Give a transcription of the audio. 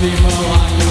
people are you?